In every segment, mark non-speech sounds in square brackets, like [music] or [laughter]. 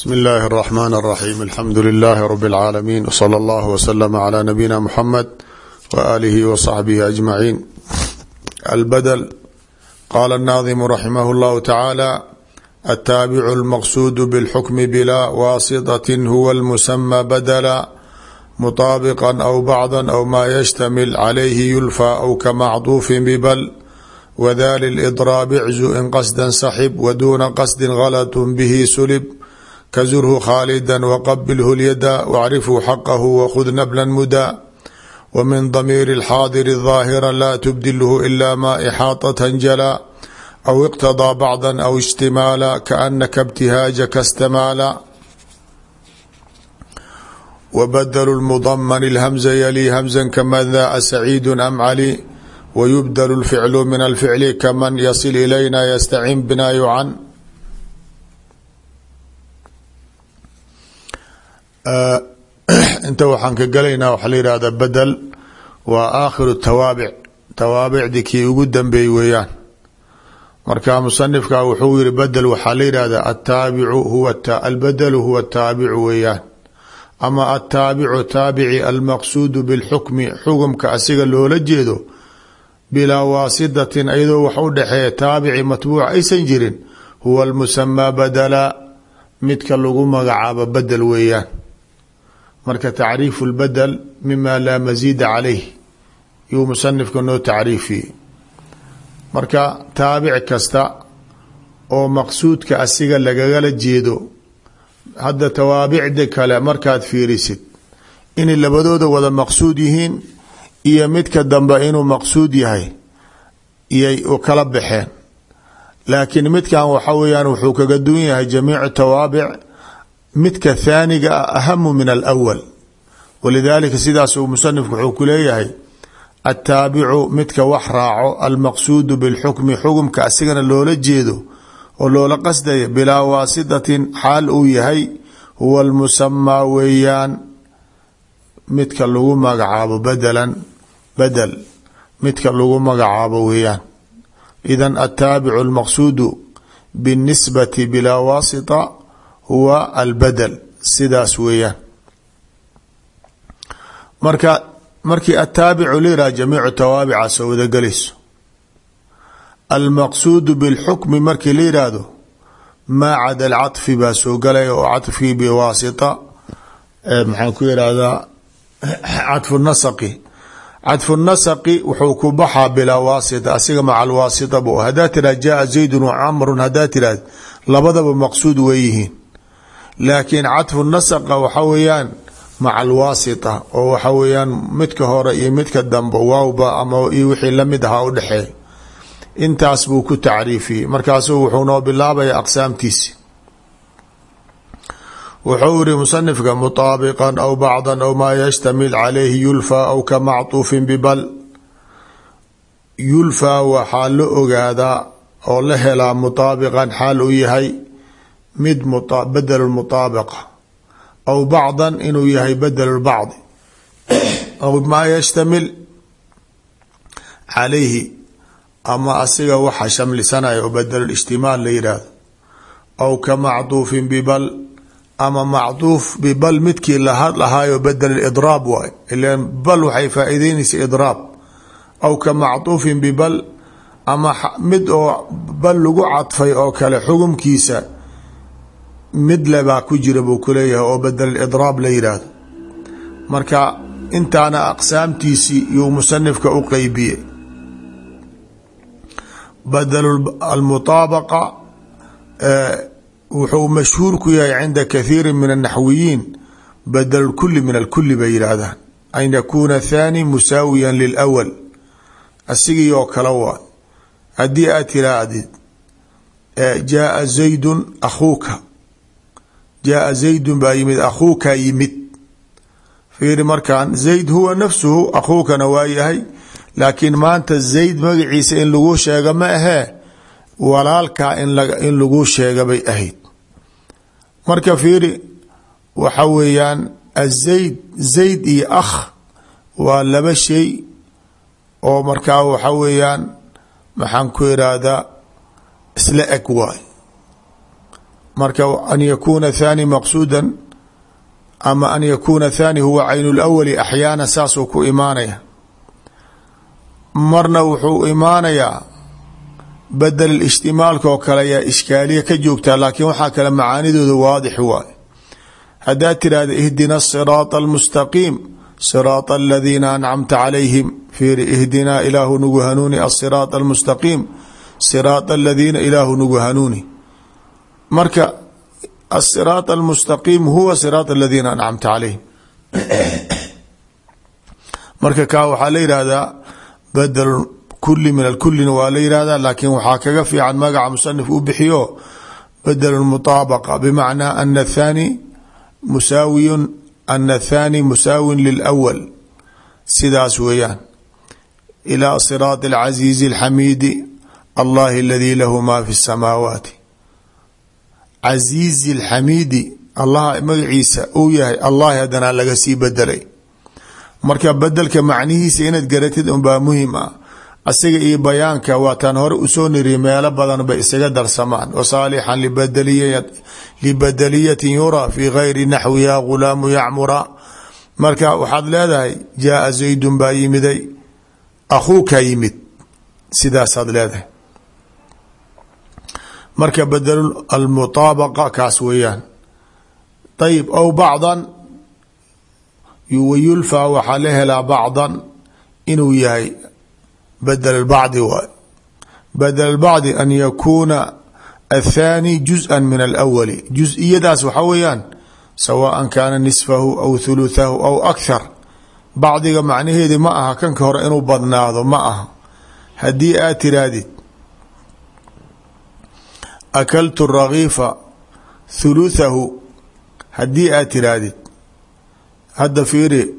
bsmi اllahi الرحmn الرaxيm alxamdu لilh rb العaalamiin wslى اllah wslm عlى nabiyina mxamed walihi wصaxbihi aجmaciin albadl qala الnaadimu raximah اllahu taعaalى ataabicu اlmaqsuud bاlxukmi bila waasiطaة huwa اlmusamى badla muطaabiqa aw bacda aw ma yshtamil calayhi yulfى aw kamacduufi bbl wdali اlإdraab iczu in qasda saxib wduna qasdi غalط bihi sulib kazurhu khaalida wqabilhu lyada wacrifhu xaqahu wakhud nabla muda wmin damiiri اlxaadiri الظaahira la tubdilhu ila ma ixaaطaة jala aw iqtadaa bacda aw اجtimaala kaanaka اbtihaaجaka اstamaala wbadlu اlmudmn اlhmza yali hmza kaman daa saciid am cali wyubdl اlficlu min alficli kaman yasil ilayna ystacin bina yucan [clears throat] inta waxaan ka galaynaa waxaa la yihahda bedel waa aakhiru tawaabic tawaabicdi kii ugu dambeey weeyaan. Marka musanifka wuxuu yiri bedel waxaa la yihahda ataabicu huwa albedelu huwa taabicu weeyaan. Ama ataabicu taabici almaqsuudu bilxukmi xukumka asiga loola jeedo bilaa waasitatin iyadoo wax u dhexeeya taabici matbuuc aysan jirin huwa almusamaa badala midka lagu magacaabo bedel weeyaan marka tacriifu lbadel mima laa masiida calayh yuu musanifka noo tacriifiyey. Marka taabic kasta oo maqsuudka asiga lagagala jeedo hadda tawaabicda kale markaad fiirisid inay labadooda wada maqsuud yihiin iyo midka dambe inuu maqsuud yahay iyay u kala baxeen. Laakiin midkan waxa weyaan wuxuu kaga duwan yahay jamiicu tawaabic midka thaaniga ah ahamu min alawal walidaalika sidaasuu musanifku wuxuu ku leeyahay attaabicu midka wax raaco almaqsuudu bilxukmi xukumka asigana loola jeedo oo loola qasdaya bilaa waasitatin xaal uu yahay huwa almusamaa weeyaan midka lagu magacaabo badelan badel midka lagu magacaabo weeyaan. Idan attaabicu almaqsuudu binisbati bilaa waasita huwa albadel sidaas weeyaan. Marka markii ataabicu layihah jamiicu tawaabica soo wadagelayso almaqsuudu bilxukmi markii la yidhaahdo maa cada alcaطfi baa soo galaya oo caطfii biwaasita maxaan ku yihahdaa cadfu nasaqi. Cadfu nasaqi wuxuu ku baxaa bilaa waasita asiga maca alwaasita bu hadaa tiraha jaaa laakiin cadfu nasaqa waxa weeyaan maca alwaasita oo waxa weeyaan midka hore iyo midka dambe waawba ama iyo wixii la mid ahaa u dhexeey intaas buu ku tacriifiyey. Markaasuu wuxuu noo bilaabaya aqsaamtiisi. Wuxuu iri musanifka mutaabiqa aw bacda aw maa yashtamil calayhi yulfى aw ka macطuufin bibal. Yulfaa waxaa la ogaadaa oo la helaa mutaabiqan xaal uu yahay mid badel mutaabiqa aw bacdan inuu yahay badel bacdi aw maa yashtamil calayhi ama asiga waxa shamlisanaya oo badel ijtimaal la yidhaahdo aw ka macطuufin bibal ama macduuf bibal midkii lahad lahaayo badel idraab waay ilan bal waxay faa'iideynaysa idraab aw ka macduufin bibal ama mid oo bal lagu cadfay oo kale xugumkiisa midle baa ku jira buu ku leeyahay oo bedelaidraab la yidhaahdo marka intaana aqsaamtiisii yuu musanifka u qeybiyey badelu almutaabaqa wuxuu mashhuur ku yahay cinda kathiiri min annaxwiyiin badelulkuli min alkuli bay yidhaahdaan an yakuuna thaani musaawiyan lilawal asigii oo kale waa haddii aad tiraahdid jaaa zaydun akhuuka jaaa zaydun baa yimid akhuuka yimid fiiri markan zayd huwa nafsuhu akhuukana waa yahay laakiin maanta zayd magaciisa in lagu sheega ma ahee walaalkaa in lagu sheega bay ahayd marka fiiri waxa weeyaan azayd zayd iyo akh waa laba shay oo markaa waxa weeyaan maxaan ku iraahdaa isla eg waay marka an yakuuna thani maqsuuda ama an yakuuna thani huwa caynu lawali axyaana saasuu ku imaanaya. Marna wuxuu imaanayaa bedel ishtimaalka oo kale ayaa ishkaaliya ka joogtaa laakiin waxaa kale macaanidooda waadix waay. Haddaad tirahda ihdina siraata almustaqiim siraata aladiina ancamta calayhim fiiri ihdinaa ilaahu nagu hanuuni asiraata almustaqiim siraata aladiina ilaahu nagu hanuuni marka asiraat almustaqiim huwa siraat aladiina ancamta calayhim [coughs] marka kaa waxaa la yihahdaa badel kuli min alkulina waa la yihahdaa laakiin waxaa kaga fiican magaca musanif u bixiyo badel mutaabaqa bimacnaa ana athani musaawiyun ana athani musaawin lilawal sidaas weeyaan. Ilaa siraati alcasiizi alxamiidi allahi aladi lahu ma fi samaawaati casiizi alxamiidi allah magaciisa uu yahay allahi haddanaa laga sii bedelay marka bedelka macnihiisa inaad garatid unbaa muhiim ah. Asaga iyo bayaanka waataan hore u soo niriya meelo badan bay isaga darsamaan. Wasaalixan libadeliyatin yuraa fi gayri naxwi ya gulaamu yacmura marka waxaad leedahay jaaa zaydun baa yimiday. Akhuukaa yimid. Sidaasaad leedahay marka badel almutaabaqa kaas weeyaan. Ayib aw bacdan wayulfaa waxaa la helaa bacdan inuu yahay badel bacdi waay. Badel bacdi an yakuuna athani juzءa min alawali juz-iyadaas waxaa weeyaan sawaan kaana nisfahu aw thuluthahu aw akhar bacdiga macnaheedi ma aha kanka hore inuu badnaado ma aha. Haddii aad tiraahdid akaltu ragiifa thuluthahu haddii aad tiraahdid hadda fiiri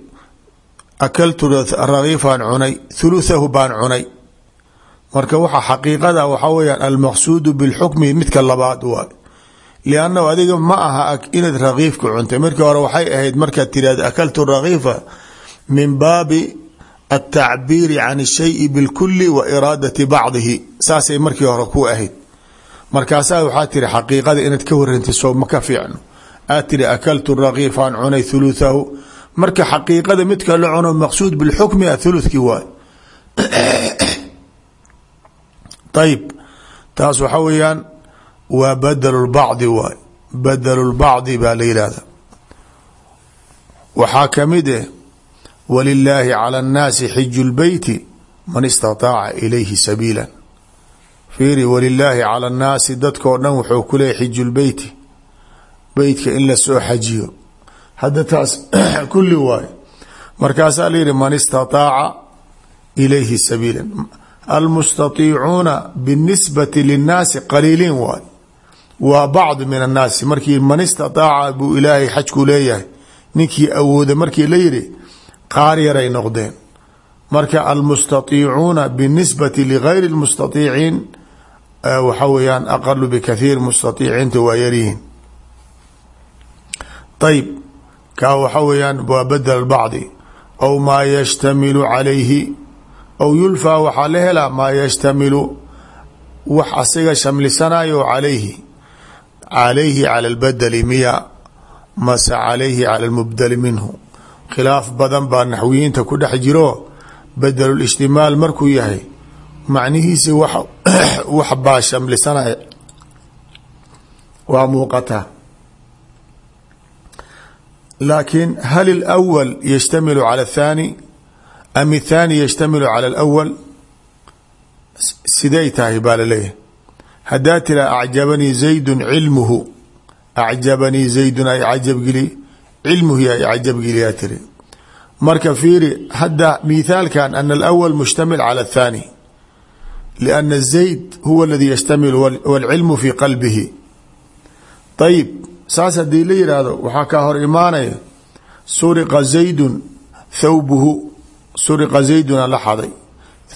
akaltu ragiifaan cunay thuluthahu baan cunay. marka waxa xaqiiqada waxaa weyaan almaqsuudu bilxukmi midka labaad waay liannahu adiga ma aha inaad ragiifka cuntay. markii hore waxay ahayd markaad tirahda akaltu ragiifa min baabi altacbiiri can shayi bilkuli wa iraadati bacdihi saasay markii markaasaa waxaa tiri xaqiiqada inaad ka warantay soo ma ka fiicno. Aad tiri akaltu ragiifaan cunay thuluthahu. Marka xaqiiqada midka la cuno maqsuud bilxukmi a thuluthkii waay. [clears throat] Ayib taas waxa weeyaan waa badel lbacdi waay. Badel lbacdi baa la yihahda waxaa ka mid eh walilaahi cala annaasi xiju man istataaca ilayhi sabiila fiiri walilaahi cala annaasi dadkao dhan wuxuu ku leeyahy xiju lbeyti beytka in la soo xajiyo. Hadda taas [clears throat] kulli waayo markaasaa la yihi man istataaca ilayhi sabiila almustaiicuuna binisbati linnaasi qaliiliin waay. Waa bacdu min annaasi. Markii man istataaca buu ilaahay xajku leeyahay ninkii awooda markii la yihi qaar yaray noqdeen. Marka almustaiicuuna binisbati ligayri lmustaiiciin waxa weeyaan aqalu bikathiir mustaiiciinta waa yaryihiin. Ayb kaa waxa weeyaan waa badel bacdi. Aw maa yashtamilu calayhi aw yulfaa waxaa la helaa maa yashtamilu wax asiga shamlisanayo calayhi. Calayhi cala lbadeli miya mase calayhi cala lmubdali minhu. Khilaaf badan baa naxwiyiinta ku dhex jiro. Bedelulishtimaal markuu yahay macnihiisi wax wax [clears throat] baa shamlisanaya waa muuqataa laakiin hal اlأwl yashtamilu calى الthani am الthani yashtamilu calى اlأwl siday tahay baa laleeyahay haddaa tira acjabanii zaydu cilmuhu acjabanii zaydun ay cajabgeli cilmuhu ay cajabgeliyaa tiri marka fiiri hadda mithaalkan ana اlأwl mushtamil calى الthani لأna zayd huwa اladi yashtamilu wاlcilmu fi qalbihi ayib saas haddii la yihahdo waxaa kaa hor imaanaya suriqa zaydun thawbuhu suriqa zayduna la xaday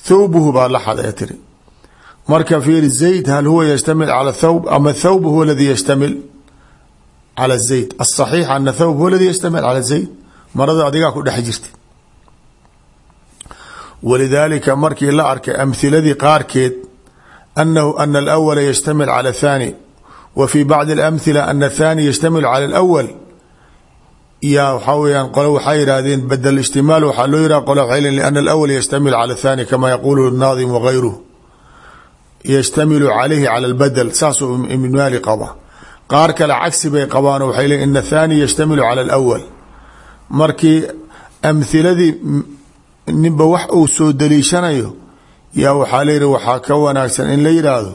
thawbuhu baa la xaday tiri marka fiiri zayd hal huwa yashtamil cala thawb ama thawb huwa aladi yashtamil cala zayd asaxiix ana thawb huwa aladi yashtamil cala zayd marada adigaa ku dhex jirta walidaalika markii la arkay amhiladii qaarkeed anahu ana alawala yashtamil cala athani wa fii bacdi alamhila ana athani yashtamilu cala alawal yaa waxaa weyaan qole waxay yidhaahdeen badel ijtimaal waxaa loo yihah qole waxay lein liana alawal yashtamilu cala athani kama yaquulu naadim wagayruh yashtamilu calayhi cala albadel saasuu ibnu maali qaba qaar kale cagsi bay qabaano waxay lein in athani yashtamilu cala alawal markii amhiladii ninba wax uu soo daliishanayo yaa waxaa leeyihi waxaa ka wanaagsan in la yidhaahdo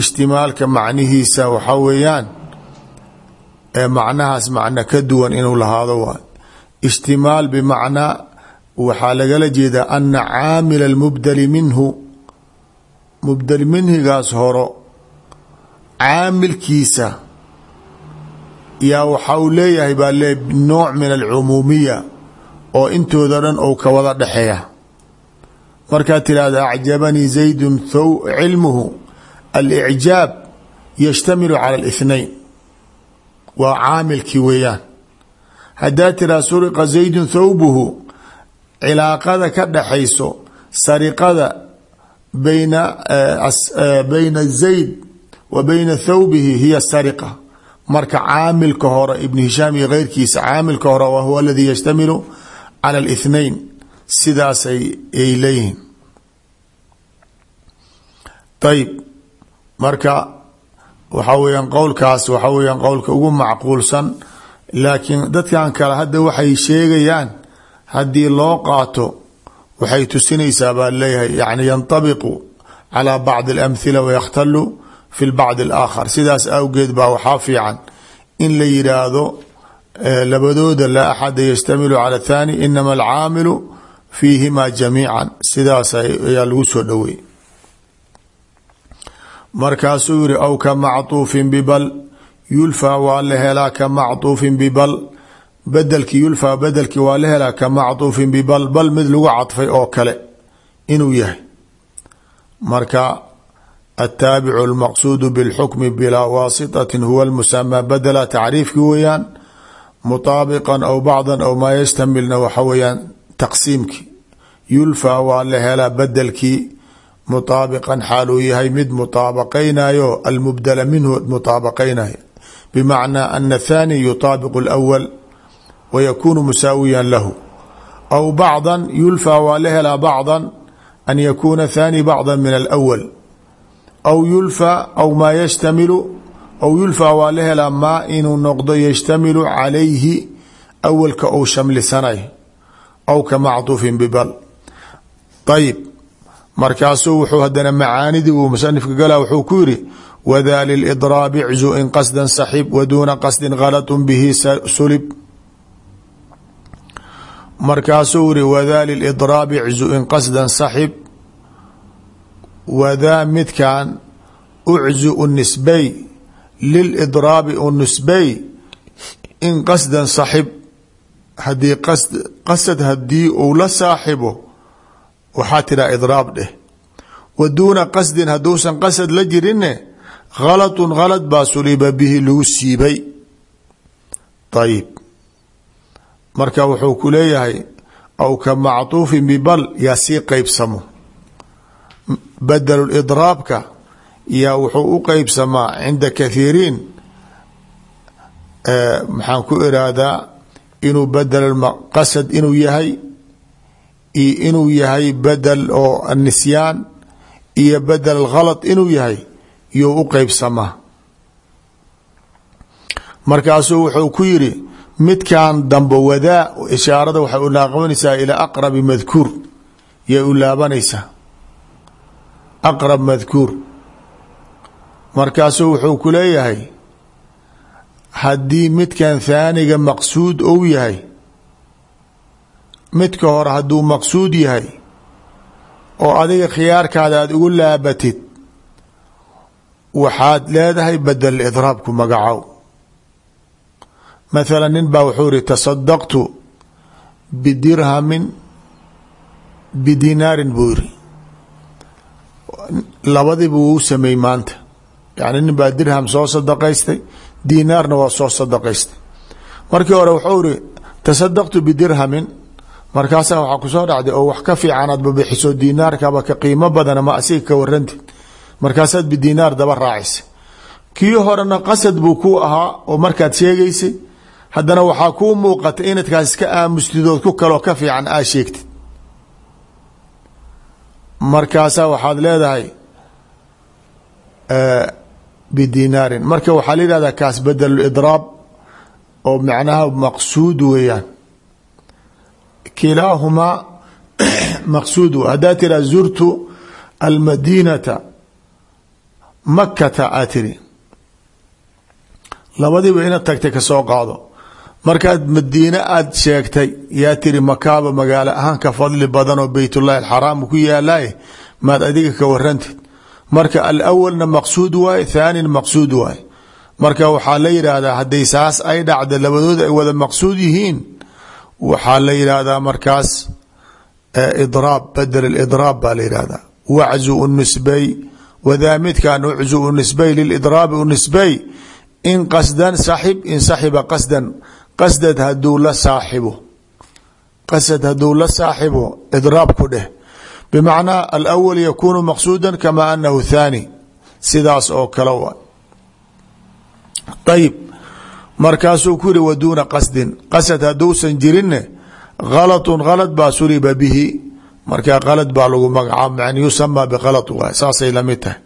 ishtimaalka macnihiisa waxaa weeyaan ee macnahaas macno ka duwan inuu lahaado waay ishtimaal bimacnaa waxaa lagala jeedaa ana caamila almubdali minhu mubdel minhigaas horo caamilkiisa yaa waxa uu leeyahay baa le nooc min alcumuumiya oo intooda dhan ou ka wada dhexeeya markaad tidhaahda acjabanii zaydun thow cilmuhu alicjaab yashtamilu cala alithnain waa caamilkii weeyaan. Haddaad tidhahda suriqa zaydun thawbuhu cilaaqada ka dhaxayso sariqada bayna bayna zayd wa bayna thawbihi hiya sariqa marka caamilka hore ibn hishaam iyo keyrkiisa caamilka hore wa huwa aladii yashtamilu cala alithnain sidaasay ay leeyihiin. Ayib marka waxaa weyaan qowlkaas waxaa weyaan qowlka ugu macquulsan laakiin dadkan kale hadda waxay sheegayaan haddii loo qaato waxay tusinaysaa baa leeyahay yani yantabiqu calaa bacdi alamhila wayakhtalu fi bacdi alaakhar. Sidaas awgeed baa waxaa fiican in la yidhaahdo labadooda laa axada yashtamilu cala athani inama alcaamilu fiihima jamiica sidaas ayaa lagu soo dhoweey markaasuu yihi aw ka macطuufin bibal yulfaa waa la helaa ka macطuufin bibal bedelki yulfaa bedelkii waa la helaa ka macطuufin bibal bal mid lagu cadfay oo kale inuu yahay marka التاaبع المqصود بالحكم بلا واasطة هو المسمى بدلا تacriifki weyaan mutaabiqan aw bacdan aw maa yastamilna waxa weeyaan taqsiimkii yulfa waa la helaa bedelkii mutaabiqan xaal uu yahay mid mutaabaqaynayo almubdala minhu mutaabaqaynayo bimacnaa ana athani yutaabiqu alawal wa yakuunu musaawiyan lahu. Aw bacdan yulfa waa la helaa bacdan an yakuuna thani bacda min alawal aw yulfa aw maa yashtamilu aw yulfaa waa la helaa maa inuu noqdo yashtamilu calayhi awalka ou shamlisanay aw ka macطuufin bibal. Ayib markaasuu wuxuu hadana macaanidii uu musanifka gala wuxuu ku yiri wda lildraabi czu in qasda saxib waduuna qasdi galaط bihi sulib. Markaasuu yiri wda lildraabi czu in qasda saxib wadaa midkan uczu nisbay lilidraabi u nisbay in qasdan saxib haddii qasad haddii uu la saaxibo waxaa tiraa idraab dheh wa duuna qasdin hadduusan qasad la jirinne khalatun khalad baa suliba bihi lagu siibay ayib marka wuxuu ku leeyahay aw ka macطuufin bibal yaa sii qeybsamo badel idraabka yaa wuxuu u qeybsamaa cinda kathiiriin maxaan ku iraahdaa inuu badel qasad inuu yahay iyo inuu yahay bedel oo nisyaan iyo bedel khalad inuu yahay iyou u qeybsamaa markaasuu wuxuu ku yiri midkan dambe wadaa ishaarada waxay u laaqabanaysaa ilaa aqrabi madkuur yay u laabanaysaa. Aqrab madkuur markaasuu wuxuu ku leeyahay haddii midkan thaaniga maqsuud ou yahay midka hore hadduu maqsuud yahay oo adiga khiyaarkaada aada ugu laabatid waxaad leedahay badel idraabku magacow. Mathala nin baa wuxuu ihi tasadaqtu bidirhamin bidinaarin buu yiri labadiiba wuu sameey maanta yani nin baa dirham soo sadaqaystay dinaarna waa soo sadaqaystay. Markii hore wuxuu iri tasadaqtu bidirhamin. Markaasaa waxaa ku soo dhacday oo wax ka fiican aad babixiso dinaarkaba ka qiimo badana ma asiga ka warantid markaasaad bidinaar daba raacisa kii horena qasad buu ku ahaa oo markaad sheegaysay haddana waxaa kuu muuqata inadkaas iska aamustidood ku kaloo ka fiican aa sheegtid. Markaasaa waxaad leedahay bidinaarin. Marka waxaa la yihahdaa kaas bedel idraab oo macnaha maqsuud weeyaan. Kilaahumaa [clears throat] maqsuud haddaa tiraa zurtu almadiinata makata aa tiri labadiiba inaad tagtay ka soo qaado. Markaad madiine aada sheegtay yaa tiri makaaba magaalo ahaan ka fadli badan oo beytullahi alxaraam ku yaalaye maad adiga ka warantid marka alawalna maqsuud waaye thaanina maqsuud waaye marka waxaa la yidhaahdaa hadday saas ay dhacda labadooda ay wada maqsuud yihiin waxaa la yidhaahdaa markaas idraab badel idraab baa la yidhahdaa waczu unisbay wadaa midkan uczu unisbay lilidraabi unisbay in qasdan saxib in saxiba qasdan. Qasdad haduu la saaxibo. Qasad haduu la saaxibo idraab ku dheh bmacnaa alأwl yakunu maqsuuda kama anahu thaani sidaas oo kale wa ayib markaasuu ku yihi waduuna qasdin qasad haduusan jirinne galatu galad baa suriba bihi markaa qalad baa lagu magacaab man yusama bikala waay saasay la mid tahay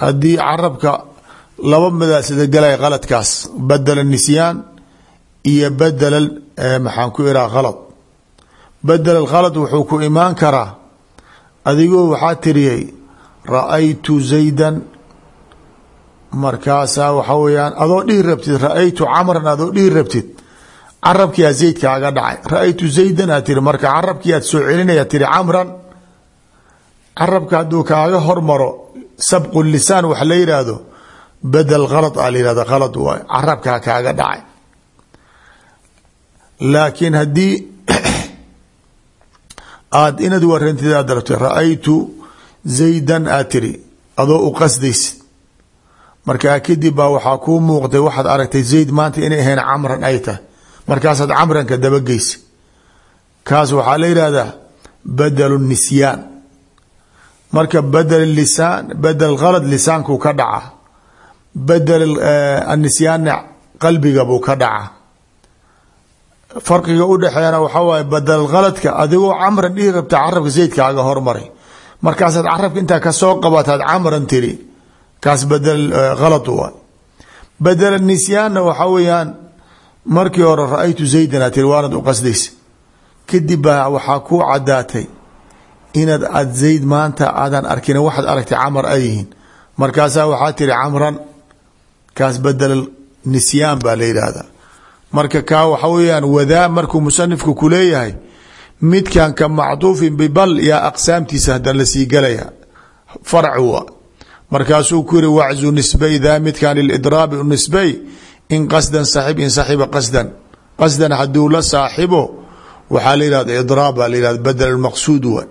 haddii carabka laba midaasida galay qaladkaas badela nisyaan iyo badela maxaan ku iraa khalad badel khalad wuxuu ku imaan karaa adigoo waxaa tiriyey ra'aytu zaydan. Markaasaa waxa weyaan adoo dhihi rabtid ra'aytu camran adoo dhihi rabtid. Carabkiyaa zaydkaaga dhacay. Ra'aytu zaydan aad tiri. Marka carabkii aad soo celinaya tiri camran. Carabka hadduu kaaga hormaro sabqu lisaan wax la yidhaahdo badel khalad a la yihahdo khalad waay. Carabkaa kaaga dhacay. Laakiin haddii aad inaad warantid aad rabtay ra'aytu zaydan aad tiri adoo u qasdaysid. Markaa kadib baa waxaa kuu muuqday waxaad aragtay zayd maanta inay ahayn camran ay tahay. Markaasaad camranka dabageysa kaas waxaa la yihahdaa badelu nisyaan. Marka badel lisaan badel khalad lisaanku ka dhaca badel anisyaanna qalbiga buu ka dhaca farqiga udhexeeyana waxaa waaye badel khaladka adigoo camran dhihi rabta carabka zaydkaaga hormaray markaasaad carabka intaa ka soo qabataad camran tiri kaas badel khalad waay badel nisyaanna waxaa weeyaan markii hore ra'aytu zaydan aad tiri waanad u qasdaysa. Kadib cadaatay inaad aad zayd maanta aadan arkin waxaad aragtay camar ay yihiin. Markaasaa tiri camran kaas badel nisyaan baa la marka kaa waxa weyaan wadaa markuu musanifku ku leeyahay midkan ka macduufin bibal yaa aqsaamtiisa hadan la sii galaya farc wa. Markaasuu ku yiri waczu nisbay daa midkan lilidraabi nisbay in qasdan saxib in saxiba qasdan. Qasdan haduu la saaxibo waxaa la yihahda idraab baa la yihahda badel maqsuud wa.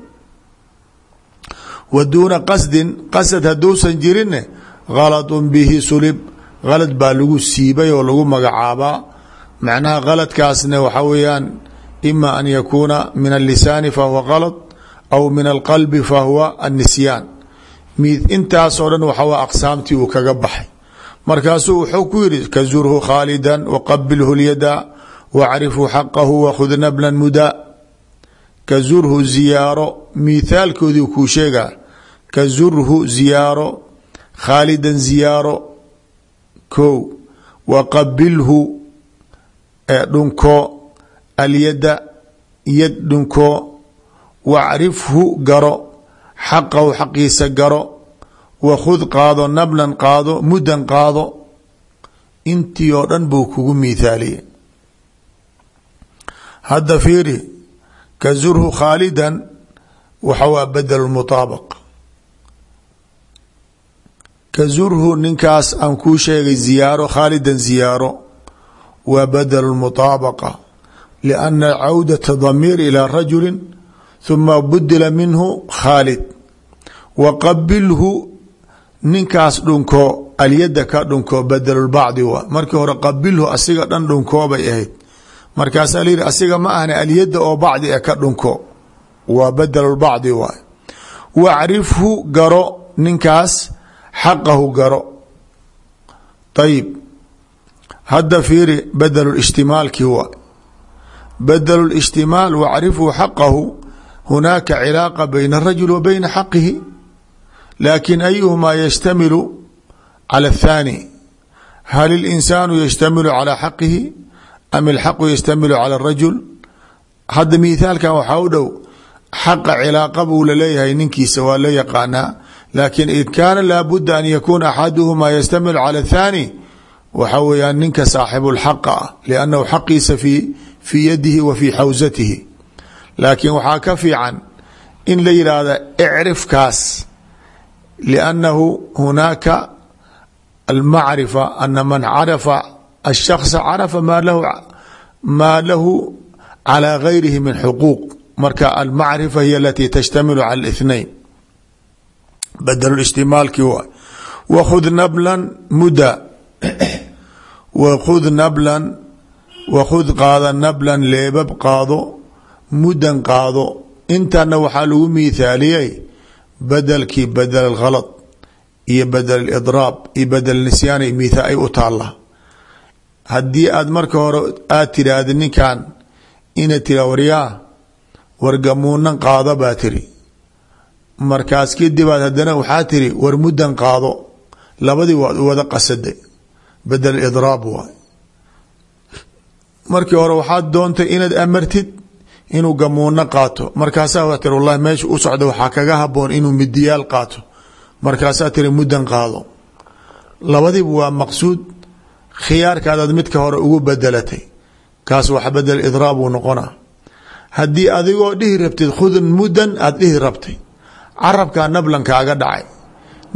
Wa qasdin qasad haduusan jirinne galadun bihi sulib. Galad baa lagu siibay oo lagu magacaabaa macnaha galadkaasna waxaa weeyaan ima an yakuuna min allisaani fahuwa galad aw min alqalbi fahuwa annisyaan. Intaasoo dhan waxaw aqsaamtii uu kaga baxay. Markaasuu wuxuu ku yidhi kazurhu khaalidan waqabilhu lyada wacrifhu xaqahu wakhud nablan mudaa kazurhu ziyaaro miithaalkoodii kuu sheegaa kazurhu ziyaaro khaalidan ziyaaro ko waqabilhu dhunko alyada yad dhunko wacrifhu garo xaqahu xaqiisa garo wakhud qaado nablan qaado muddan qaado intii oo dhan buu kugu miithaaliyey. Hadda fiiri kazurhu khaalidan waxa waa badel mutaabaq. Kazurhu ninkaas aan kuu sheegay ziyaaro khaalidan ziyaaro waa badel mutaabaqa lianna cawdata damiir ilaa rajuli huma budila minhu khaalid wa qabilhu ninkaas dhunko alyada ka dhunko badelulbacdi waa markii hore qabilhu asiga dhan dhunkoobay ahayd. Markaasaa layihi asiga ma ahna alyada oo bacdi e ka dhunko. Waa badelulbacdi waay wacrifhu garo ninkaas xaqahu garo. Ayib hadda fiiri badel ishtimaalkii waa badel ااجtimaal wacrifuu xaqahu hunaaka cilaaqa bayna الrajul wa bayna xaqihi lakin ayuhumaa yshtamilu calى الthaani hal اlinsaanu yshtamilu calى xaqihi am اlxaqu ystamilu calى الrajul hadda mithaalkan waxaa u dhow xaqa cilaaqa buu laleeyahay ninkiisa waa la yaqaanaa lakin id kaana laabuda an yakuuna axaduhumaa ystamilu calى الthaani waxa weeyaan ninka saaxibu lxaqa ah liannahu xaqiisa fi fii yadihi wa fii xawsatihi laakiin waxaa ka fiican in la yidhaahda icrifkaas liannahu hunaaka almacrifa ana man carafa ashaksa carafa maa lahu maa lahu calaa gayrihi min xuquuq marka almacrifa hiy alatii tashtamilu cala الاثnain badl اجtimaalkii waay wakhud nablan muda [coughs] wakhud nablan wakhud qaada nablan leebab qaado mudan qaado. Intana waxaa lagu miithaaliyey bedelkii bedel اkhalad iyo bedel اdraab iyo bedel nisyaani mithaal ay u taala haddii aad marka hore aad tiraahda ninkan ina tira waryaa wargamuunan qaado baa tiri markaas kadibaad haddana waxaa tiri war mudan qaado. Labadii waad u bedel idraab waay. Markii hore waxaad doontay inaad amartid inuu gamuuno qaato. Markaasaa waa tiri wallahi meesha u socda waxaa kaga haboon inuu midiyaal qaato. Markaasaa tiri mudan qaado. Labadiiba waa maqsuud khiyaarkaadaad midka hore ugu bedelatay. Kaas wax haddii adigoo dhihi rabtid khudun mudan aada dhihi rabtay. Carabkaa nablan kaaga dhacay.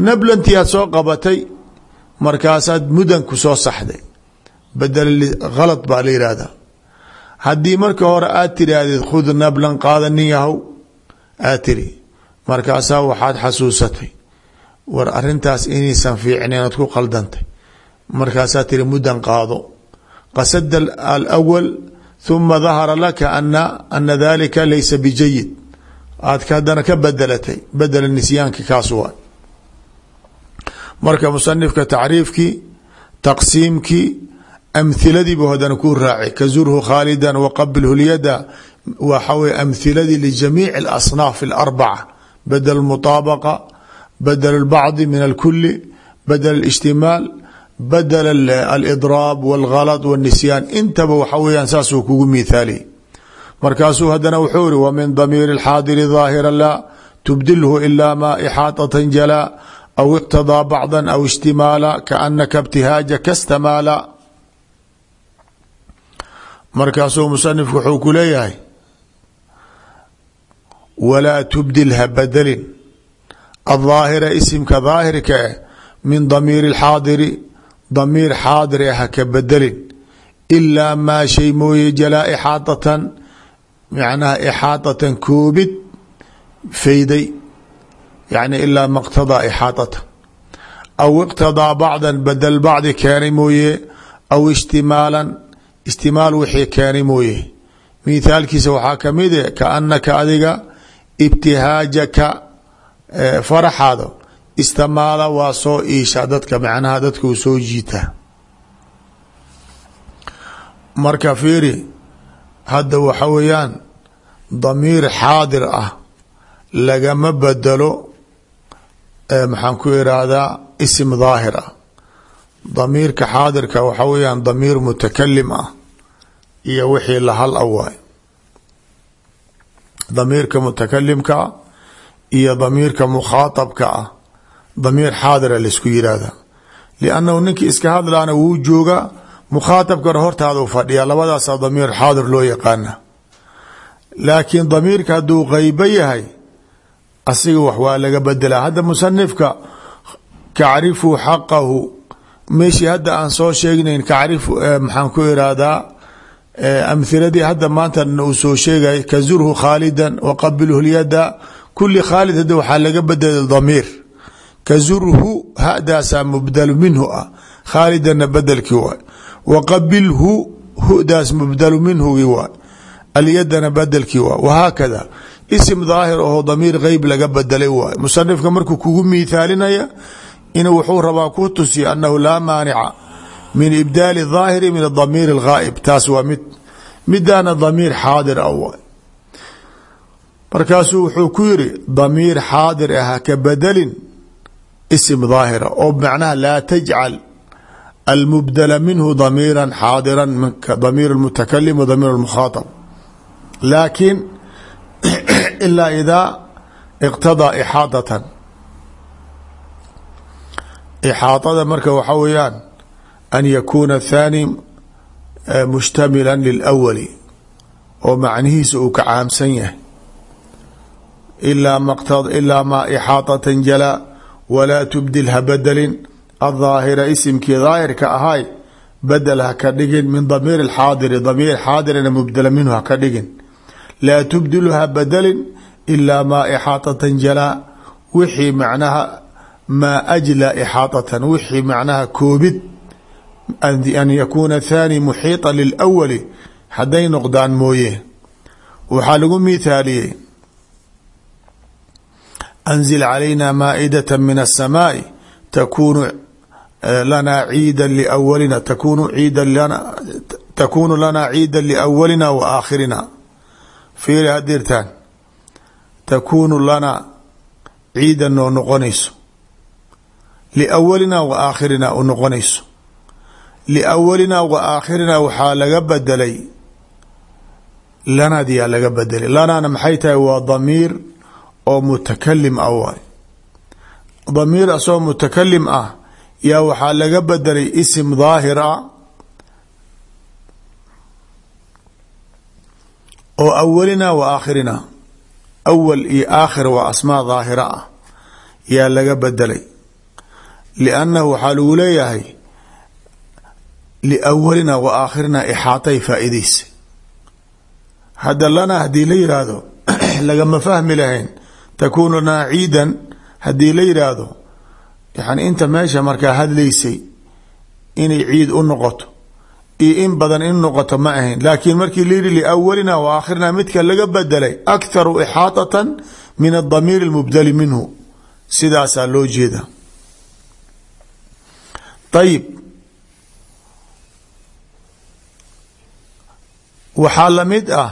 Nablantii aad soo qabatay markaasaad mudan ku soo saxday. Bedel khalad baa la yihahdaa haddii marka hore aad tidhaahdid khud nablan qaada nin yahow aad tiri markaasaa waxaad xasuusatay. War arintaas inaysan fiicnayn oad ku qaldantay. Markaasaa tiri mudan qaado. Qasada alawal huma dahara laka ana ana dalika laysa bijayid. Aad haddana ka bedelatay bedela nisyaanki kaas waa marka musanifka tacriifkii taqsiimkii amhiladiibu haddana ku raaci kazurhu khaalidan waqabilhu lyada waxa wey amhiladii lijamiici alasnaaf alarbaca bedel mutaabaqa bedel اlbacdi min alkuli bedel اlijtimaal bedel alidraab wاlgalط wاnisyaan intaba waxa weyaan saasuu kugu mihaaliy markaasuu haddana wuxuu iri wmin damiir اxaadiri ظaahira la tubdilhu ila ma ixaaطaة jalaa aw iqtadaa bacda aw ishtimaala kaanaka ibtihaaja kastamaala markaasuu musanifku wuxuu ku leeyahay walaa tubdil ha badelin addaahira isimka daahirka eh min damiiri اlxaadiri damiir xaadiri ha ka bedelin ilaa maa shay mooye jalaa ixaadatan macnaha ixaadatan koobid fayday yani ilaa maqtadaa ixaaطatan aw iqtadaa bacda bedel bacdi keenay mooye aw ijtimaalan istimaal wixii keenay mooye mithaalkiisa waxaa ka mid e kaanaka adiga ibtihaajaka faraxaado istamaala waa soo iisha dadka macnaha dadka uu soo jiita marka fiiri hadda waxa weeyaan damiir xaadir ah lagama bedelo maxaan ku iraahdaa isim daahir ah. Damiirka xaadirka waxa weeyaan damiir mutakalim ah iyo wixii lahal a waay damiirka mutakalimkaa iyo damiirka mukhaaabka ah damiir xaadira la isku yihahda liannahu ninkii iska hadlaana wuu joogaa mukhaaabkana hortaada u fadhiya labadaasa damiir xaadir loo yaqaana laakiin damiirka hadduu qeybo yahay asiga wax waa laga bedelaa hadda musanifka kacrifuu xaqahu. Meeshii hadda aan soo sheegnayn kacrif maxaan ku irahdaa amhiladii hadda maanta uu soo sheegay kazurhu khaalidan waqabilhu lyada kuli khaalid hadda waxaa laga bedelay damiir. Kazurhu hadaasaa mubdalu minhu ah. Khaalidana bedelkii waay waqabilhu hudaas mubdalu minhugi waay alyadana bedelkii waay wahaakada isim daahir aho damiir qeyb laga bedelay waay musanifka markuu kugu miithaalinaya inuu wuxuu rabaa ku tusiyo anahu laa maanica min ibdaali daahiri min damiir اlghaa'ib taas waa mid midaana damiir xaadir ah waay markaasuu wuxuu ku yiri damiir xaadir ah ka bedelin isim daahira oo macnaha laa tajcal almubdala minhu damiira xaadira damiir اlmutakalim wa damiir اlmukhaaطab laakin ilaa idaa iqtadaa ixaadatan ixaadada marka waxaa weeyaan an yakuuna athani mushtamila lilawali oo macnihiisa uu ka caamsan yahay ilaa maa ixaadatan jalaa walaa tubdil ha bedelin aldaahira isimkii daahirka ahay bedel ha ka dhigin min damiir xaadiri damiir xaadirina mubdala minhu ha ka dhigin laa tubdilu ha bedelin ilaa maa ixaadatan jalaa wixii macnaha maa ajla ixaadatan wixii macnaha koobid an yakuuna thani muxiita lilawali hadday noqdaan mooye waxaa lagu mithaaliyey anzil calayna maaidata min asamaai takunu lanaa ciida liawalina takunu ciida lana takunu lanaa ciida liawalina wa aakhirina fiiri hadirtaan takunu lana ciida noo noqonayso. Liawalina wa aakhirina u noqonayso. Liawalina wa aakhirina waxaa laga bedelay. Lanadiyaa laga bedelay. Lanana maxay tahay? Waa damiir oo mutakalim ah waay. Damiir asoo mutakalim ah yaa waxaa laga bedelay isim daahir ah oo awalina wa aakhirina awal iyo aakhir waa asmaa daahira ah yaa laga bedelay liannahu waxaa lagu leeyahay liawalina wa aakhirina ixaatay faa'iideysa hadda lana haddii la yidhaahdo lagama fahmi lahayn takuunu lanaa ciidan haddii la yidhaahdo yani inta meesha markaa hadlaysay inay ciid u noqoto iyo in badan in noqoto ma ahayn laakiin markii la yihi liawalina wa aakhirina midka laga bedelay akharu ixaatatan min adamiir almubdali minhu sidaasaa loo jeeda ayib waxaa lamid ah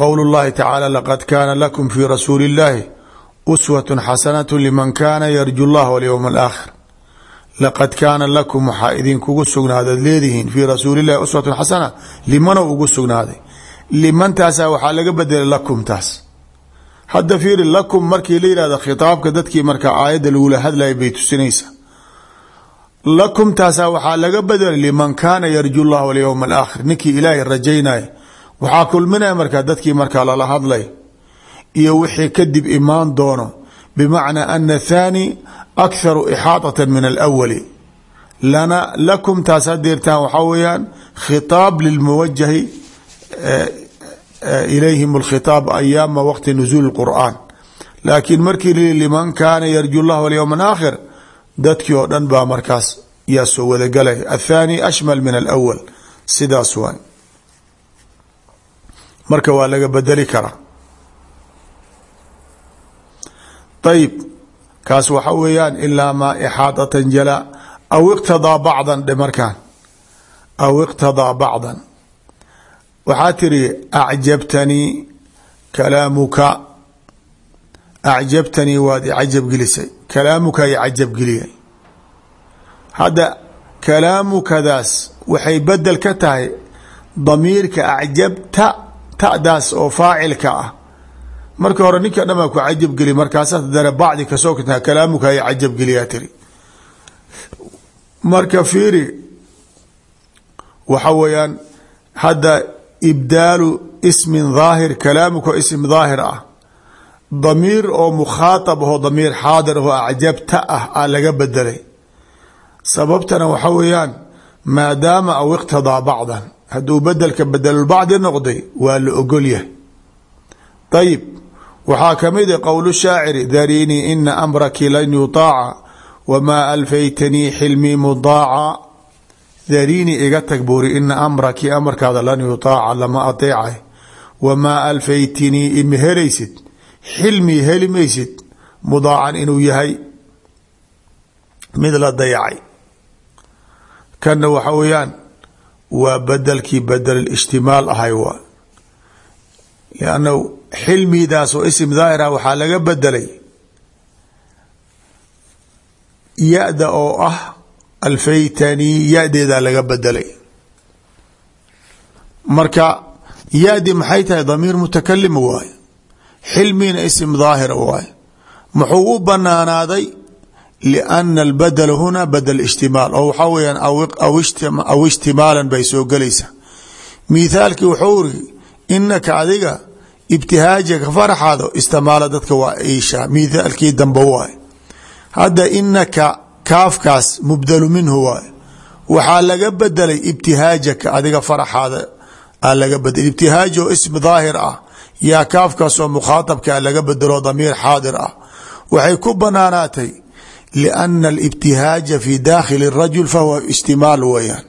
qowl اllahi tacaala laqad kaana lakum fi rasuuli اllahi uswat xasanat liman kana yarju اllah walyowm alaakhir laqad kaana lakum waxaa idinkugu sugnaadaad leedihiin fii rasuuli llahi uswatun xasana limanow ugu sugnaaday limantaasa waxaa laga bedelay lakum taas hadda fiiri lakum markii la yihahdo khitaabka dadkii markaa aayadda lagula hadlayay bay tusinaysaa lakum taasaa waxaa laga bedelay liman kaana yarju llah walyowm alaakhir ninkii ilaahay rajaynaya waxaa kulminaya markaa dadkii markaa lala hadlay iyo wixii kadib imaan doono bimacnaa ana thani akharu ixaadata min alawali lana lakum taas hadeertaan waxaa weeyaan khitaab lilmuwajahi ilayhim alkhitaab ayaama waqti nuzuuli qur'aan laakiin markii lii liman kaana yarju llah walyowm alaakhir dadkii oo dhan baa markaas yaa soo wadagalay athani ashmal min alawal sidaas waay marka waa laga bedeli karaa ayib kaas waxa weeyaan ilaa maa ixaadatan jala aw iqtadaa bacdan dhe markaan. Aw iqtadaa bacdan. Waxaa tiri acjabtanii kalaamuka. Acjabtanii waad icajab gelisay. Kalaamuka i cajab geliyay hadda kalaamukadaas waxay bedel ka tahay damiirka acjabta ta'daas oo faacilka ah marka hore ninka dhan baa ku cajabgeli markaasaad dana bacdi ka soo kata kalaamuka ay cajabgeliyaa tiri. Marka fiiri waxa weeyaan hadda ibdaalu ismin daahir kalaamuka ism daahir ah. Damiir oo mukhaatab ahoo damiir xaadir ahoo acjabta ah aa laga bedelay sababtana waxa weeyaan maadaama aw iqtadaa bacdan hadduu bedelka bedelulbacdi noqday waa waxaa ka mid a qowl shaaciri darinii ina amraki lan yutaaca wamaa alfaytanii xilmii mudaaca. Darinii iga tag buuri ina amraki amarkaada lan yutaaca lama ateecay wamaa alfaytinii ima helaysid xilmii heli maysid mudaacan inuu yahay mid la dayacay. Kanna waxa weeyaan waa bedelkii bedel ishtimaal ahay waa lianna xilmidaas oo isim daahira waxaa laga bedelay ya-da oo ah alfaytanii ya-deedaa laga bedelay. Marka ya-di maxay tahay damiir mutakalim waaye? Xilmina isim daahira waaye. Muxuu u banaanaaday liana albadel huna badel ishtimaal. Oo waxaa weyaan aw ishtimaalan bay soo gelaysaa. Mithaalkii wuxuu iri inaka adiga ibtihaajaka faraxaado istimaala dadka waa iisha mithaalkii dambe waay. Hadda inaka kaafkaas mubdalu minhu waay. Waxaa laga bedelay ibtihaajaka adiga faraxaada a laga bedel ibtihaaj oo ism daahir ah yaa kaafkaasoo mukhaaabka laga bedelo damiir xaadir ah. Waxay ku banaanaatay liana alibtihaaja fi daakhili rajul fahuwa ishtimaal weyaan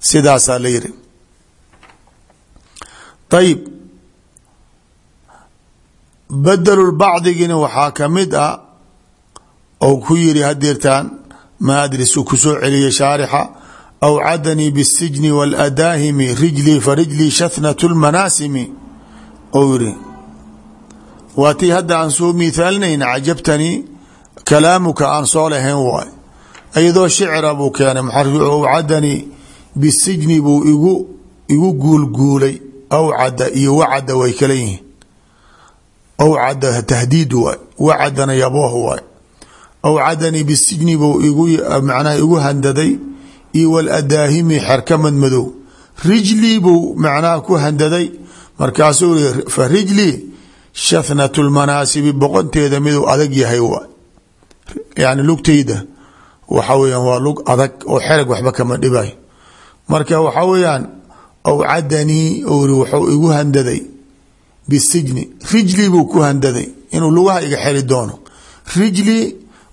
sidaasaa la yiri ayib badelulbacdigina waxaa ka mid ah ou ku yiri hadeertaan maadris ku soo celiya shaarixa? Aw cadanii bisijni rijli rijlii farijlii shathnat lmanaasimi ou yiri hada tii hadda aan soo miithaalinayna cajabtanii kalaamuka aan soo lahayn waay. Iyadoo shicra buu keenay muxarir awcadanii bisijni buu igu igu guulguulay. Awcada iyo wacada way kala yihiin awcada tahdiid waay wacadana yabooh waay awcadanii bisijni buu igu macnaha igu handaday iyo waladaahimi xerka madmadow rijlii buu macnaha ku handaday markaasuu ii fa rijlii shathnat lmanaasibi boqonteeda miduu adag yahay waay yani lugtayda waxa weyaan waa lug adag oo xerag waxba kama dhibay marka waxa weyaan awcadanii ri wuxuu igu handaday bisijni rijli buu ku handaday inuu lugaha iga xeri doono. Rijli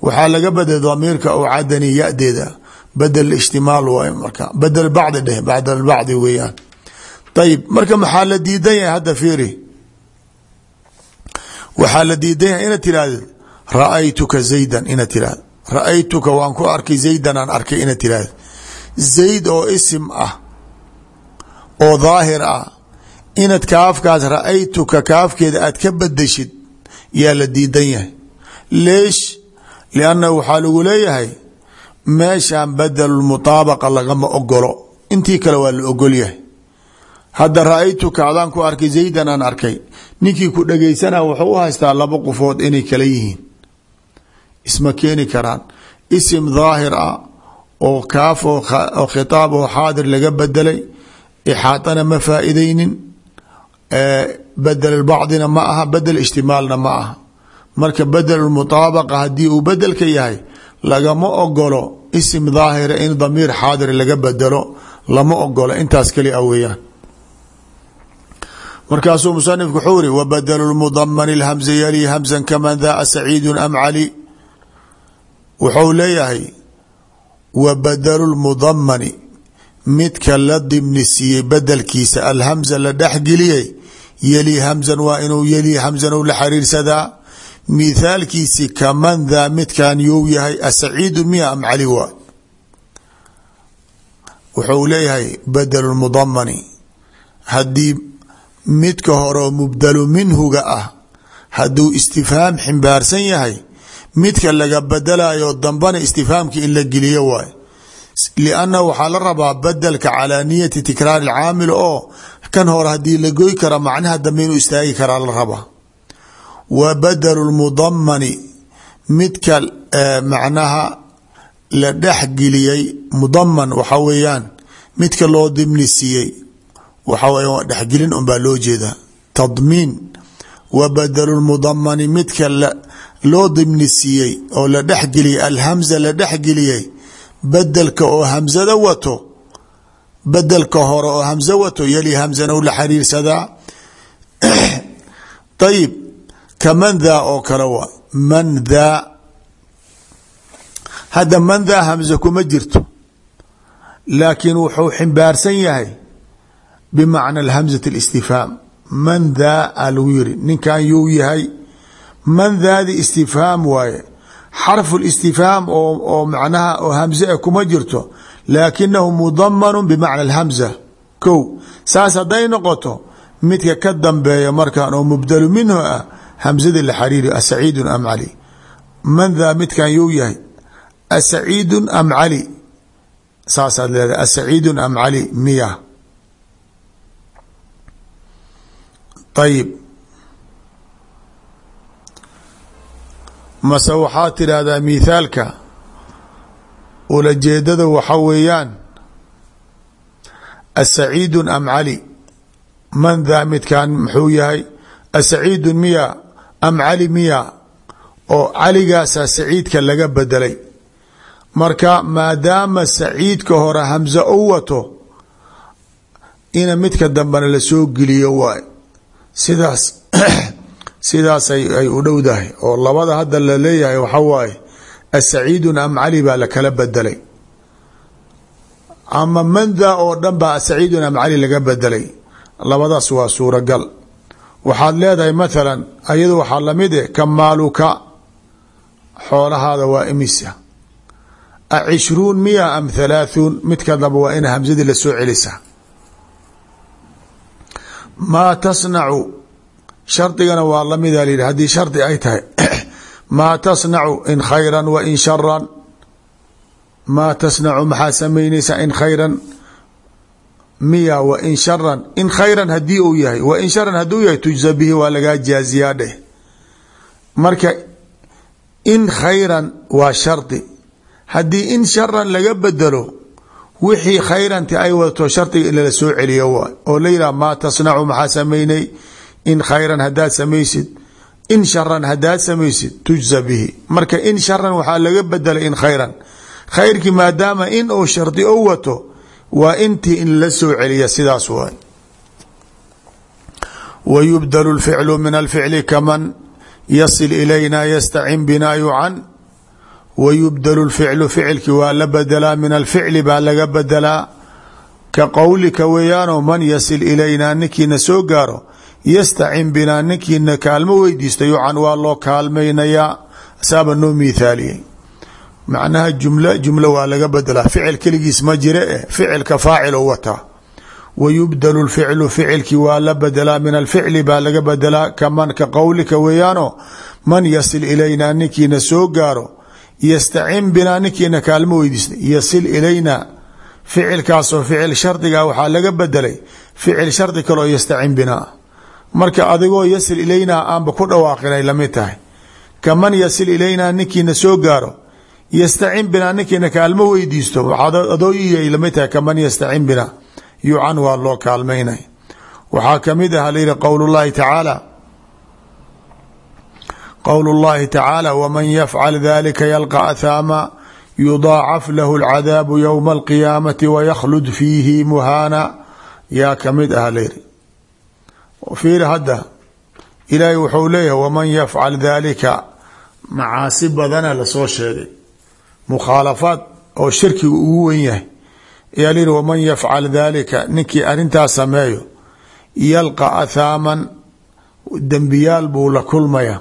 waxaa laga badel damiirka awcadanii yadeeda. Badel ishtimaal waay marka. Badel bacdi dheh bacd bacdi weeyaan. Ayib marka maxaa la diidan yahay hadda fiiri? Waxaa la diidan yahay inaad tirahdo ra'aytuka zaydan inaad tirahdo ra'aytuka waan ku arkay zaydan aan arkay inaad tirahdo zayd oo isim ah oo daahir ah inaad kaafkaas ra'aytuka kaafkeeda aad ka badeshid yaa la diidan yahay. Leesh lianna waxaa lagu leeyahay meeshan badelmutaabaqa lagama ogolo intii kale waa la ogol yahay. Hadda ra'aytuka adaan ku arkay zaydan aan arkay ninkii ku dhegaysana wuxuu u haystaa laba qofood inay kala yihiin. Isma keeni karaan. Isim daahir ah oo kaaf oo khitaab oo xaadir laga bedelay ixaadana ma faa'iideynin bedel bacdina ma aha bedel ijtimaalna ma aha marka bedel mutaabaqa haddii uu bedelka yahay lagama ogolo isim daahira in damiir xaadir laga bedelo lama ogolo intaas kali a weeyaan markaasuu musanifku wuxuu iri wabadelu lmudamani lhamza yali hamzan kaman daa saciidu am cali wuxuu leeyahay wa badelu lmudamani midka la dimni siiyey bedelkiisa alhamza la dhexgeliyey yeli hamzan waa inuu yeli hamzan u la xiriirsadaa? Mithaalkiisi kaman daa midkan you yahay asaciidu miya am cali waa? Wuxuu leeyahay badelu mudamani haddii midka horeo mubdalu minhuga ah hadduu istifhaam ximbaarsan yahay midka laga bedelayo dambana istifhaamka in la geliyo waay. Lianna waxaa la rabaa bedelka calaa niyati tikraari caamil oo kan hore haddii la goy kara macnaha dambe inuu istaagi karaa la rabaa wa badelu lmudamani midka macnaha la dhexgeliyey mudaman waxa weeyaan midka loo dimni siiyey waxa weya waa dhexgelin unbaa loo jeedaa tadmiin wa badelu lmudamani midka loo dimni oo la dhexgeliyey alhamza la dhexgeliyey bedelka oo hamzada wato bedelka hore oo hamzo wato yali hamzana la xiriirsadaa [clears throat] ayib kaman daa oo kale waa man daa hadda man daa hamza kuma jirto laakiin wuxuu ximbaarsan yahay bimacna alhamzat اlistifhaam man daa a lagu yiri ninkan yuu yahay. Man daadi istifhaam waaye xarfu listifhaam oo macnaha oo hamze e kuma jirto laakinahu mudamanu bimacna alhamza. Ko saas hadday noqoto midka ka dambeeya markan oo mubdalu minhu ah hamzada la xariiri asaciidun am cali? Man daa midkan you yahay? Asaciidun am cali? Saasaad leedahay asaciidun am cali miya. Ayib mase waxaa tidhaahdaa mithaalka ulajeedada waxa weeyaan asaciidun am cali? Man daa midkan muxuu yahay asaciidun miya am cali miya? oo caligaasaa saciidka laga bedelay. Marka maadaama saciidka hore hamse u wato ina midka dambena la soo geliyo waay. Sidaas [clears throat] sidaas ay u dhowdahay. Oo labada hadda la leeyahay waxa waaye asaciidun am cali baa lakala bedelay. Ama manda oo dhan baa asaciidun am cali laga bedelay. Labadaas waa suuragal. Waxaad leedahay mathalan ayado waxaa la mid eh kamaaluka xoolahaada waa imisa. A cishruun miya am halaathun midka damba waa ina hamsadii la soo celisa. Maa tasnacu? Shardigana waa lamida layihi haddii shardi ay tahay maa tasnacu in khayran wa in sharan maa tasnacu maxaa samaynaysaa in khayran? Miya wa in sharan in khayran haddii uu yahay. Wa in sharan hadduu yahay tujza bihi waa lagaa jaaziyaa dheh. Marka in khayran waa shardi. Haddii in sharan laga bedelo wixii khayranti ay wadato shardiga in lala soo celiyo maa tasnacu maxaa samaynay? In khayran haddaad samaysid in sharan haddaad samaysid tujza bihi. Marka in sharan waxaa laga bedelay in khayran. Khayrkii maadaama in uu shardi o wato waa intii in la soo celiya sidaas waay wa yubdalu lficlu min alficli kaman yasil ilayna yastacin binaayu can wa yubdalu lficlu ficilki waa la bedelaa min alficli baa laga bedelaa ka qowlika yastacin binaa ninkiina kaalmo weydiista yucan waa loo kaalmaynayaa saaba noo miithaaliyey macnaha jumla jumla waa laga bedelaa ficil keligiis ma jire eh ficilka faacil o wataa wa yubdalu lficlu ficilkii waa la bedelaa min alficli baa laga bedelaa kaman ka qowlika weeyaano man yasil ilaynaa ninkiina soo gaaro yastacin binaa ninkiina kaalmo weydiista yasil ilaynaa ficilkaasoo ficil shardiga marka adigoo yasil ilaynaa aanba ku dhawaaqinay la mid tahay. Kaman yasil ilaynaa ninkiina soo gaaro yastacin binaa ninkiina kaalmo weydiisto. Waxaad adooyiay la mid tahay kaman yastacin binaa yucan waa loo kaalmaynay. Waxaa ka mid ah layihi qowl llahi tacaala. Qowl llahi tacaala waman yafcal dalika yalqa athaama yudaacaf lahu alcadaabu yowma alqiyaamati waykhlud fiihi muhaana. Yaa ka mid ah layiri fiiri hadda ilaahay wuxuu leeyahay waman yafcal dalika macaasi badana la soo sheegay. Mukhaalafaad oo shirkiga ugu wen yahay. Ayaa lihi waman yafcal dalika ninkii arrintaas sameeyo yalqa athaaman dembiyaal buu la kulmaya.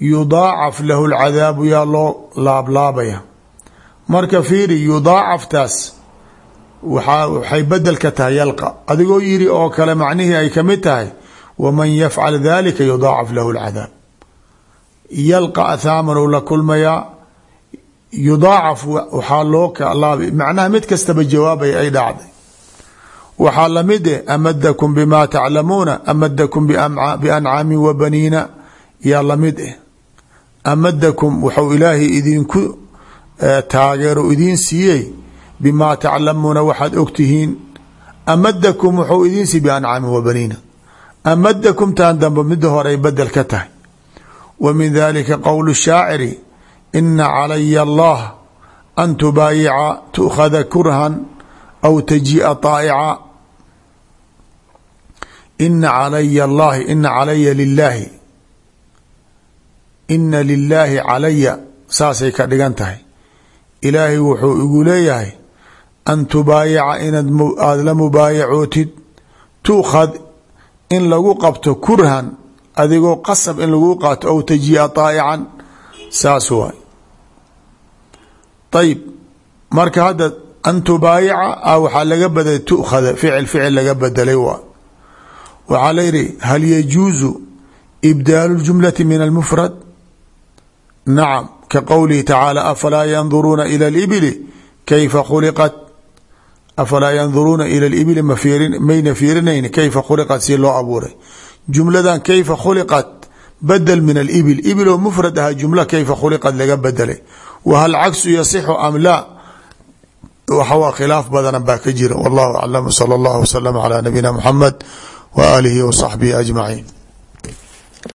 Yudaacaf lahu lcadaabu yaa loo laablaabaya. Marka fiiri yudaacaftaas waxay bedel ka tahay yalqa. Adigoo yiri oo kale macnihii ay ka mid tahay waman yafcal dalika yudaacaf lahu lcadaab yalqa athaaman uu la kulmayaa yudaacaf waxaa loo kalaabay macnaha mid kastaba jawaabay ay dhacday waxaa la mid eh amadakum bima taclamuuna amadakum biancaamin wa baniina yaa la mid eh amadakum wuxuu ilaahay idinku taageero idiin siiyey bimaa taclamuuna waxaad ogtihiin amadakum wuxuu idiin siiy biancaamin wa baniina amadakum taan dambe mida hore ay bedel ka tahay. Wa min dalika qowl shaaciri ina calaya allah an tubaayica tu'khada kurhan aw tajii'a طaa'ica ina calaya allahi ina calaya lilaahi ina lilaahi calaya saasay ka dhigan tahay. Ilaahay wuxuu igu leeyahay an tubaayica inaad la mubaayacootid tu'khad in lagu qabto kurhan adigoo qasab in lagu qaato aw tajii'a طaa'ican saas waay. Ayib marka hadda an tubaayica a waxaa laga bedelay tukhada ficil ficil laga bedelay waa. Waxaa la yihi hal yajuuzu ibdaalu ljumlati min almufrad? Nacam ka qowlihi tacaala afalaa yanduruuna ila alibili kayfa khuliqat afalaa yanduruuna ila libili mayna fiirinayni kayfa khuliqat si loo abuuray jumladan kayfa khuliqat badel min alibil ibil oo mufrad ahaa jumla kayfa khuliqat laga bedelay wa hal cagsu yasixu am laa waxawaa khilaaf badana baa ka jira wallahu aclam sala allahu wasalam calaa nabiyina muxamed wa aalihi wa saxbihi ajmaciin